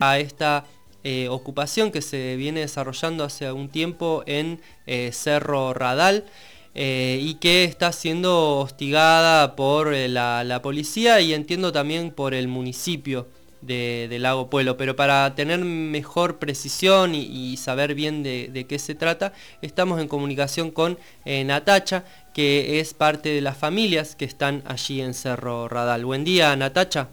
a esta eh, ocupación que se viene desarrollando hace algún tiempo en eh, Cerro Radal eh, y que está siendo hostigada por la, policía y entiendo también por el municipio de, Lago Pueblo. Pero para tener mejor precisión y, saber bien de, de, qué se trata, estamos en comunicación con Natacha, que es parte de las familias que están allí en Cerro Radal. Buen día, Natacha.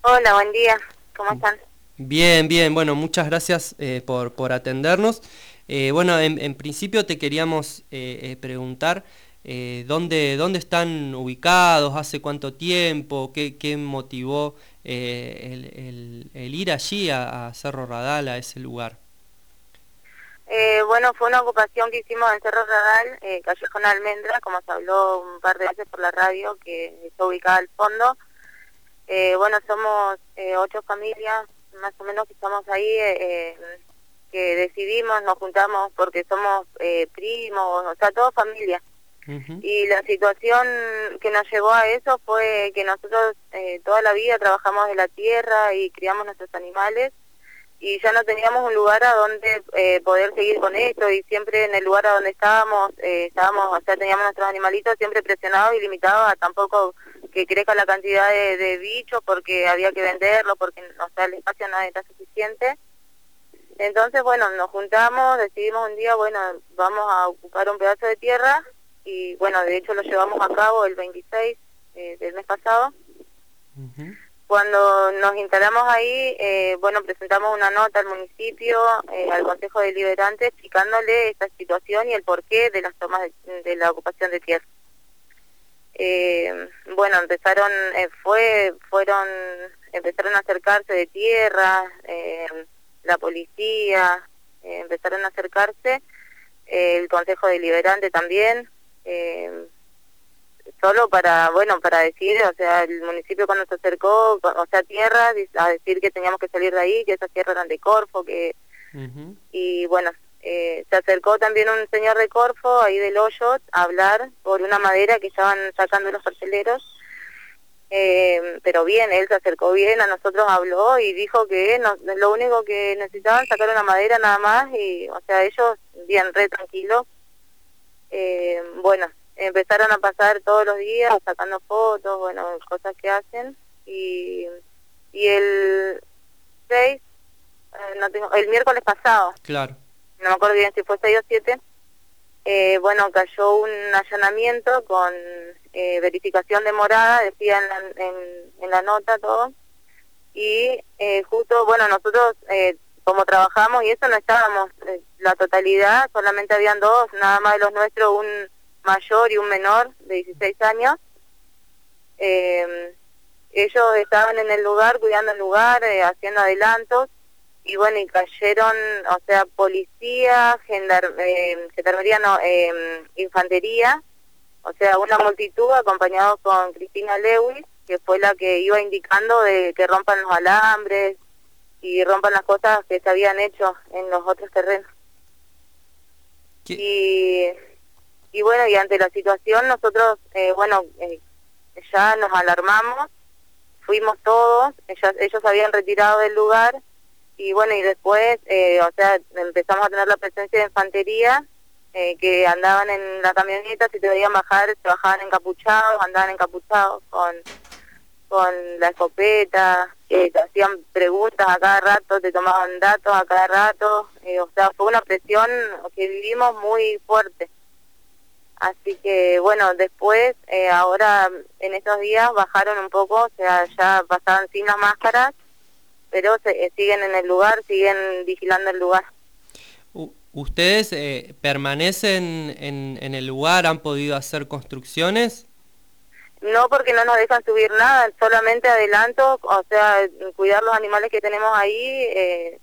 Hola, buen día. ¿Cómo están? Bien, bien, bueno, muchas gracias eh, por, por, atendernos. Eh, bueno, en, principio te queríamos eh, preguntar ¿dónde, dónde están ubicados, hace cuánto tiempo, qué, qué motivó el, el, ir allí a, Cerro Radal, a ese lugar. bueno, fue una ocupación que hicimos en Cerro Radal, Callejón Almendra, como se habló un par de veces por la radio, que está ubicada al fondo. bueno, somos ocho familias más o menos que estamos ahí, eh, eh, que decidimos, nos juntamos porque somos eh, primos, o sea, toda familia. Y la situación que nos llevó a eso fue que nosotros toda la vida trabajamos de la tierra y criamos nuestros animales y ya no teníamos un lugar a donde poder seguir con esto y siempre en el lugar a donde estábamos, estábamos, o sea, teníamos nuestros animalitos siempre presionados y limitados a tampoco que crezca la cantidad de, bichos porque había que venderlo, porque o sea, el espacio no era suficiente. Entonces, bueno, nos juntamos, decidimos un día, bueno, vamos a ocupar un pedazo de tierra y bueno, de hecho lo llevamos a cabo el 26 eh, del mes pasado. Cuando nos instalamos ahí, eh, bueno, presentamos una nota al municipio, eh, al Consejo Deliberante, explicándole esta situación y el porqué de las tomas de la ocupación de tierra. Eh, bueno, empezaron, eh, fue, fueron, empezaron a acercarse de tierra, eh, la policía, empezaron a acercarse, el Consejo Deliberante también, solo para, bueno, para decir, o sea, el municipio cuando se acercó, o sea, tierra, a decir que teníamos que salir de ahí, que esas tierras eran de Corfo, que... Y bueno, eh, se acercó también un señor de Corfo, ahí del hoyo, a hablar por una madera que estaban sacando los parceleros. Eh, pero bien, él se acercó bien, a nosotros habló y dijo que no, lo único que necesitaban sacar una madera nada más y, o sea, ellos bien re tranquilos. Eh, bueno, empezaron a pasar todos los días sacando fotos, bueno, cosas que hacen y, y el 6, no tengo, el miércoles pasado. Claro no me acuerdo bien si fue 6 o 7, eh, bueno, cayó un allanamiento con eh, verificación de morada, decía en la, en, la nota todo, y eh, justo, bueno, nosotros como trabajamos y eso no estábamos, la totalidad, solamente habían dos, nada más de los nuestros, un mayor y un menor de 16 años. ellos estaban en el lugar, cuidando el lugar, haciendo adelantos, y bueno, y cayeron, o sea, policía, eh, gendarmería, no, eh, infantería, o sea, una multitud acompañados con Cristina Lewis, que fue la que iba indicando de que rompan los alambres y rompan las cosas que se habían hecho en los otros terrenos. Y, y bueno, y ante la situación nosotros, eh, bueno, eh, ya nos alarmamos, fuimos todos, ellos, ellos habían retirado del lugar y bueno, y después, eh, o sea, empezamos a tener la presencia de infantería, eh, que andaban en la camioneta, si te veían bajar, se bajaban encapuchados, andaban encapuchados con, con la escopeta, te hacían preguntas a cada rato, te tomaban datos a cada rato, eh, o sea, fue una presión que vivimos muy fuerte. Así que bueno, después, ahora en estos días bajaron un poco, o sea, ya pasaban sin las máscaras, pero eh, siguen en el lugar, siguen vigilando el lugar. ¿Ustedes eh, permanecen en, en el lugar? ¿Han podido hacer construcciones? No, porque no nos dejan subir nada, solamente adelanto, o sea, cuidar los animales que tenemos ahí, eh,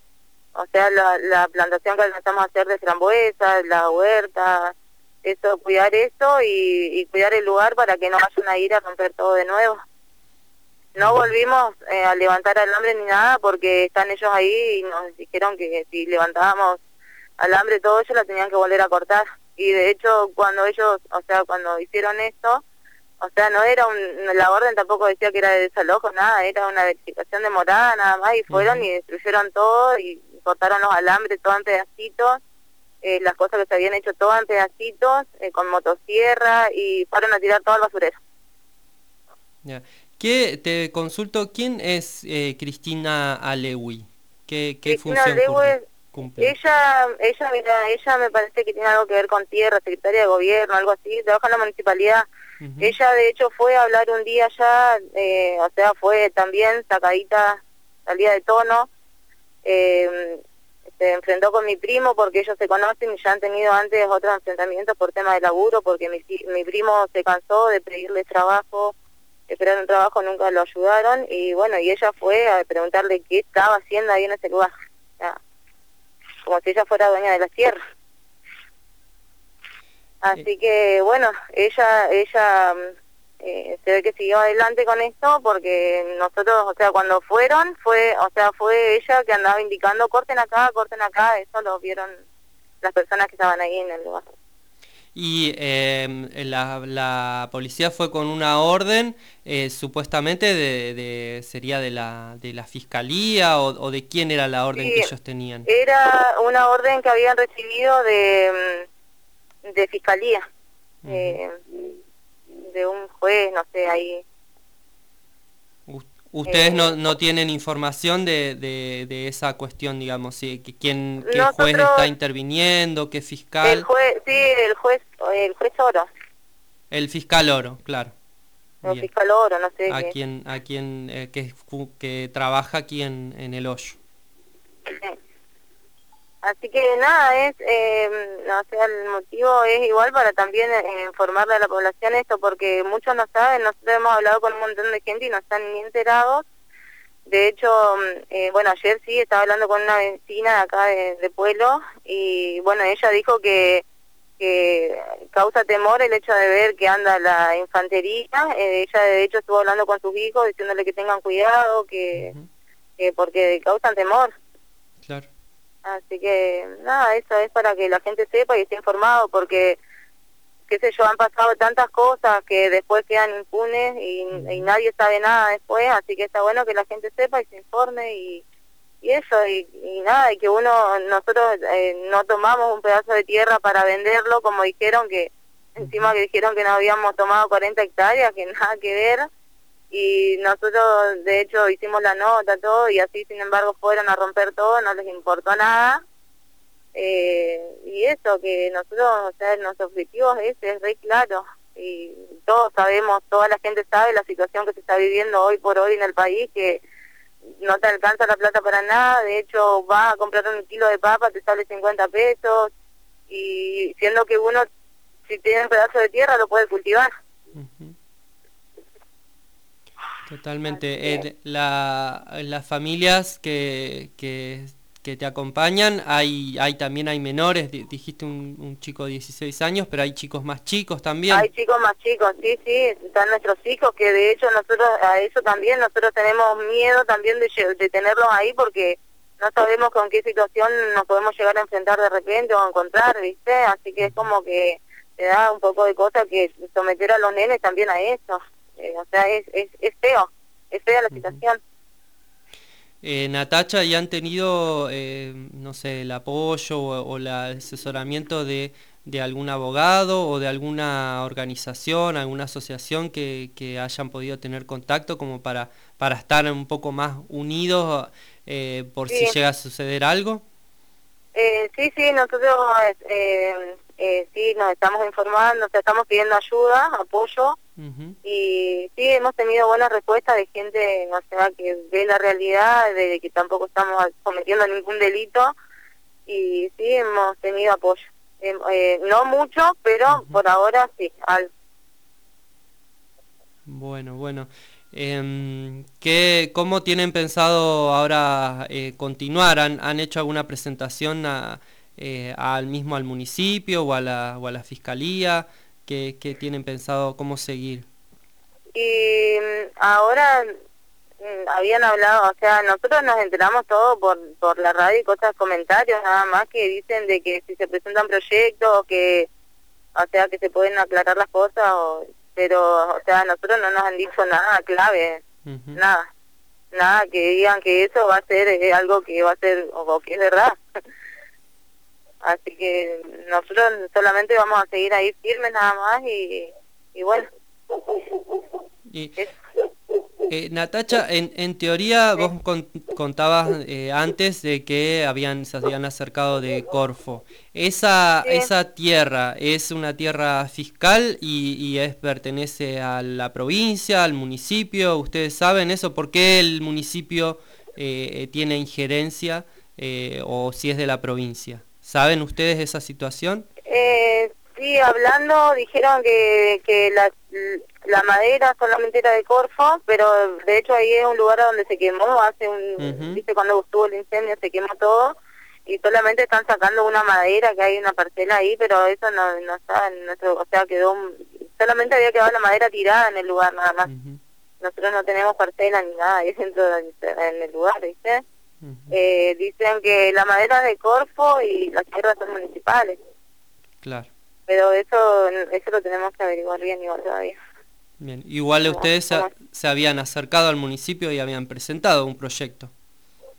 o sea, la, la plantación que empezamos a hacer de frambuesa, la huerta, eso, cuidar eso y, y cuidar el lugar para que no vayan a ir a romper todo de nuevo. No volvimos eh, a levantar alambre ni nada porque están ellos ahí y nos dijeron que si levantábamos alambre todo ellos la tenían que volver a cortar. Y de hecho cuando ellos, o sea, cuando hicieron esto, o sea, no era un, la orden tampoco decía que era de desalojo, nada, era una verificación de morada nada más y fueron y destruyeron todo y cortaron los alambres todo en pedacitos, eh, las cosas que se habían hecho todo en pedacitos, eh, con motosierra y fueron a tirar todo al basurero. Ya. ¿Qué, te consulto, ¿quién es eh, Cristina Alewi? ¿Qué, qué función cumple? Ella, ella, mira, ella me parece que tiene algo que ver con tierra, secretaria de gobierno, algo así, trabaja en la municipalidad. Ella de hecho fue a hablar un día ya, eh, o sea, fue también sacadita, salida de tono, eh, se enfrentó con mi primo porque ellos se conocen y ya han tenido antes otros enfrentamientos por tema de laburo, porque mi, mi primo se cansó de pedirles trabajo, esperar un trabajo, nunca lo ayudaron, y bueno, y ella fue a preguntarle qué estaba haciendo ahí en ese lugar, como si ella fuera dueña de la tierra. Así que bueno, ella ella eh, se ve que siguió adelante con esto porque nosotros, o sea, cuando fueron fue, o sea, fue ella que andaba indicando corten acá, corten acá, eso lo vieron las personas que estaban ahí en el lugar. Y eh, la, la, policía fue con una orden, eh, supuestamente de, sería de la, de la fiscalía o, de quién era la orden que ellos tenían. Era una orden que habían recibido de mm, de fiscalía, eh, de un juez, no sé, ahí. ¿Ustedes no, eh, no tienen información de, de, esa cuestión, digamos, si, quién, qué juez está interviniendo, qué fiscal? El juez, sí, el juez, el juez Oro. El fiscal Oro, claro. El fiscal Oro, no sé. A quien, a quien eh, que, que trabaja aquí en, en el hoyo. Así que nada, es, eh, no sé, el motivo es igual para también eh, informarle a la población esto, porque muchos no saben, nosotros hemos hablado con un montón de gente y no están ni enterados. De hecho, mm, eh, bueno, ayer sí estaba hablando con una vecina de acá de, Pueblo y bueno, ella dijo que, que causa temor el hecho de ver que anda la infantería. ella de hecho estuvo hablando con sus hijos diciéndole que tengan cuidado, que, que porque causan temor. Así que nada, eso es para que la gente sepa y esté informado porque, qué sé yo, han pasado tantas cosas que después quedan impunes y, nadie sabe nada después, así que está bueno que la gente sepa y se informe y, y eso, y, nada, y que uno, nosotros eh, no tomamos un pedazo de tierra para venderlo como dijeron que, encima que dijeron que no habíamos tomado 40 hectáreas, que nada que ver y nosotros de hecho hicimos la nota todo y así sin embargo fueron a romper todo no les importó nada. Eh, y eso que nosotros o sea nuestro objetivo es ese es re claro. Y todos sabemos toda la gente sabe la situación que se está viviendo hoy por hoy en el país que no te alcanza la plata para nada. De hecho vas a comprar un kilo de papa te sale 50 pesos. Y siendo que uno si tiene un pedazo de tierra lo puede cultivar Totalmente. Eh, la, las familias que, que, que, te acompañan, hay, hay también hay menores, dijiste un, un, chico de 16 años, pero hay chicos más chicos también. Hay chicos más chicos, sí, sí, están nuestros hijos, que de hecho nosotros a eso también, nosotros tenemos miedo también de, de tenerlos ahí porque no sabemos con qué situación nos podemos llegar a enfrentar de repente o encontrar, ¿viste? Así que es como que te da un poco de cosa que someter a los nenes también a eso. Eh, o sea, es, es, es feo, es fea la situación. Eh, Natacha, ¿y han tenido, eh, no sé, el apoyo o, el asesoramiento de, de, algún abogado o de alguna organización, alguna asociación que, que hayan podido tener contacto como para, para estar un poco más unidos eh, por si llega a suceder algo? sí, sí, nosotros sí nos estamos informando, o sea, estamos pidiendo ayuda, apoyo, y sí, hemos tenido buenas respuestas de gente, que ve la realidad, de que tampoco estamos cometiendo ningún delito, y sí, hemos tenido apoyo. Em, eh, no mucho, pero por ahora sí, al... Bueno, bueno. Eh, ¿qué, ¿Cómo tienen pensado ahora eh, continuar? ¿Han, ¿Han, hecho alguna presentación a, eh, al mismo al municipio o a la, o a la fiscalía? ¿Qué, tienen pensado cómo seguir? Y mm, ahora mm, habían hablado, o sea, nosotros nos enteramos todo por, por la radio y cosas, comentarios nada más que dicen de que si se presentan proyectos, que, o sea, que se pueden aclarar las cosas, o pero, o sea, nosotros no nos han dicho nada clave, nada, nada que digan que eso va a ser eh, algo que va a ser, o que es verdad. Así que nosotros solamente vamos a seguir ahí firmes nada más y, y bueno. Y, eh, Natacha, en, en teoría vos contabas eh, antes de que habían, se habían acercado de Corfo. Esa, esa tierra es una tierra fiscal y, es pertenece a la provincia, al municipio. ¿Ustedes saben eso? ¿Por qué el municipio eh, tiene injerencia o si es de la provincia? ¿Saben ustedes esa situación? sí, hablando dijeron que, que la la madera solamente era de Corfo, pero de hecho ahí es un lugar donde se quemó hace un, viste cuando estuvo el incendio se quemó todo y solamente están sacando una madera que hay una parcela ahí, pero eso no, no está en nuestro, o sea quedó, solamente había quedado la madera tirada en el lugar nada más. Nosotros no tenemos parcela ni nada ahí dentro en el lugar, ¿viste? Eh, dicen que la madera es de Corfo y las tierras son municipales. Claro. Pero eso, eso lo tenemos que averiguar bien igual todavía. Bien, igual ustedes se, habían acercado al municipio y habían presentado un proyecto.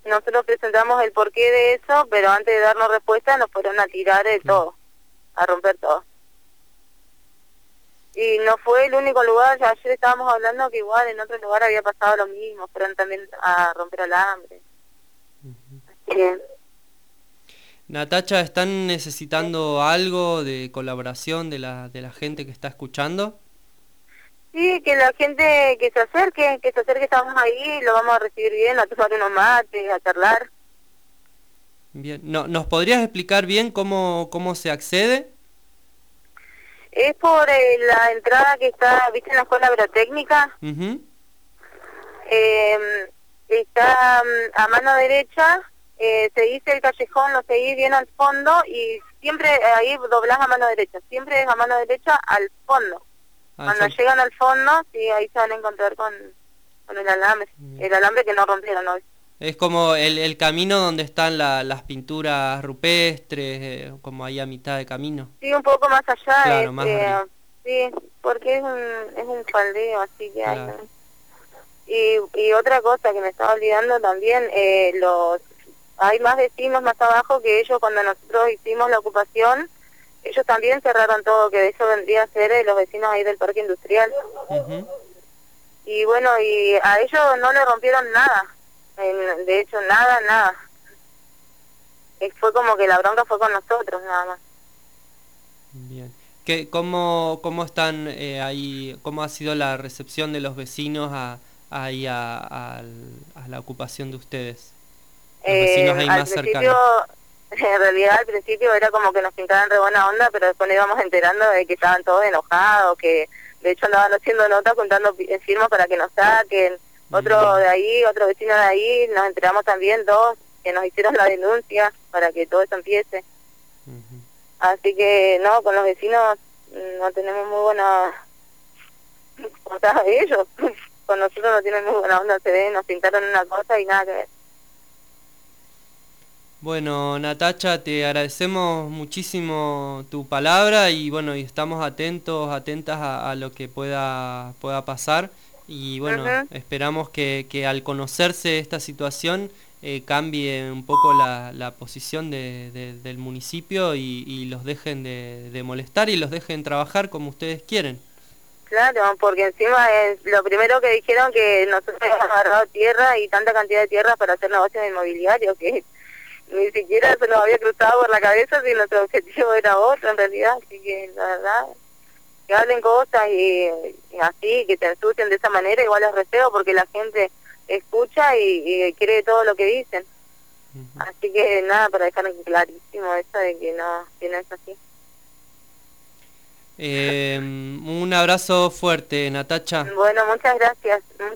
Nosotros presentamos el porqué de eso, pero antes de darnos respuesta nos fueron a tirar de todo, a romper todo. Y no fue el único lugar, ayer estábamos hablando que igual en otro lugar había pasado lo mismo, fueron también a romper alambre. Uh Natacha, ¿están necesitando algo de colaboración de la, de la gente que está escuchando? Sí, que la gente que se acerque, que se acerque, estamos ahí, lo vamos a recibir bien, a tomar unos mates, a charlar. Bien, no, ¿nos podrías explicar bien cómo, cómo se accede? Es por eh, la entrada que está, ¿viste en la escuela agrotécnica? Uh está mm, a mano derecha, eh, se dice el callejón, lo seguís bien al fondo y siempre ahí doblás a mano derecha, siempre es a mano derecha al fondo. Ah, Cuando llegan al fondo, sí, ahí se van a encontrar con, con el alambre, el alambre que no rompieron hoy. Es como el, el camino donde están las pinturas rupestres, eh, como ahí a mitad de camino. Sí, un poco más allá. Eh, sí, porque es un, es un faldeo, así que hay... Y, y otra cosa que me estaba olvidando también, eh, los hay más vecinos más abajo que ellos cuando nosotros hicimos la ocupación, ellos también cerraron todo, que eso vendría a ser eh, los vecinos ahí del parque industrial. Y bueno, y a ellos no le rompieron nada, de hecho nada, nada. fue como que la bronca fue con nosotros nada más. Bien. ¿Qué, cómo, ¿Cómo están eh, ahí, cómo ha sido la recepción de los vecinos a, ahí a, a, la ocupación de ustedes? Ahí eh, más cercanos en realidad al principio era como que nos pintaban re buena onda, pero después nos íbamos enterando de que estaban todos enojados, que de hecho andaban haciendo notas contando firmas para que nos saquen. Otro de ahí, otro vecino de ahí, nos enteramos también dos que nos hicieron la denuncia para que todo eso empiece. Así que no, con los vecinos no tenemos muy buena... O sea, ellos con nosotros no tienen muy buena onda, se ven, nos pintaron una cosa y nada que ver. Bueno, Natacha, te agradecemos muchísimo tu palabra y bueno, y estamos atentos, atentas a, lo que pueda, pueda pasar y bueno, esperamos que, que, al conocerse esta situación eh, cambie un poco la, la posición de, del municipio y, los dejen de, de, molestar y los dejen trabajar como ustedes quieren. Claro, porque encima es lo primero que dijeron que nosotros hemos agarrado tierra y tanta cantidad de tierra para hacer negocios inmobiliarios que ni siquiera se nos había cruzado por la cabeza si nuestro objetivo era otro en realidad, así que la verdad, que hablen cosas y, así, que te ensucien de esa manera, igual es reseo porque la gente escucha y, cree todo lo que dicen. Así que nada, para dejar clarísimo eso de que no, que no es así. Eh, un abrazo fuerte, Natacha. Bueno, muchas gracias.